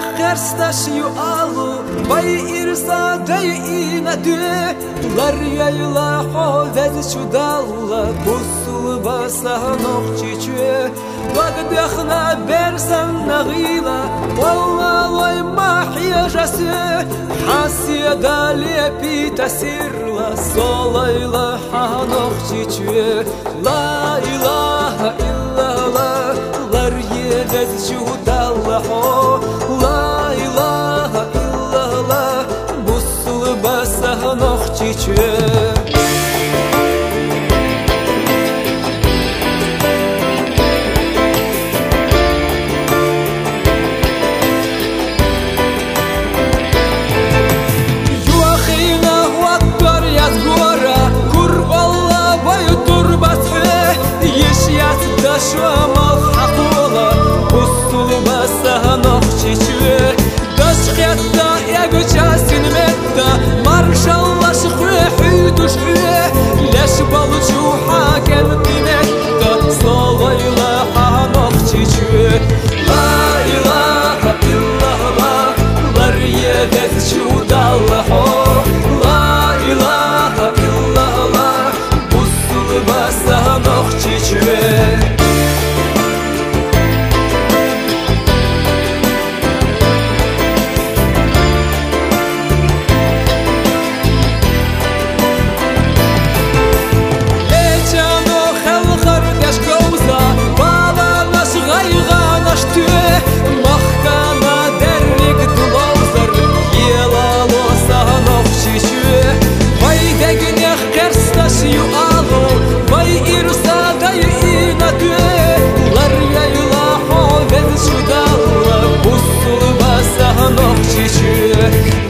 خرس داشیو آلو بای ایرزا دای اینا دو لر یایلا خود دادی چو دالولا بوسول باسا نوخ چیچو باگ دخنا برسن نغیلا والا لای محیا جسی حاسی دالی پی تسیر سولایلا خانوخ چیچو لا ایلا ایلا لا basa nokçiçü back.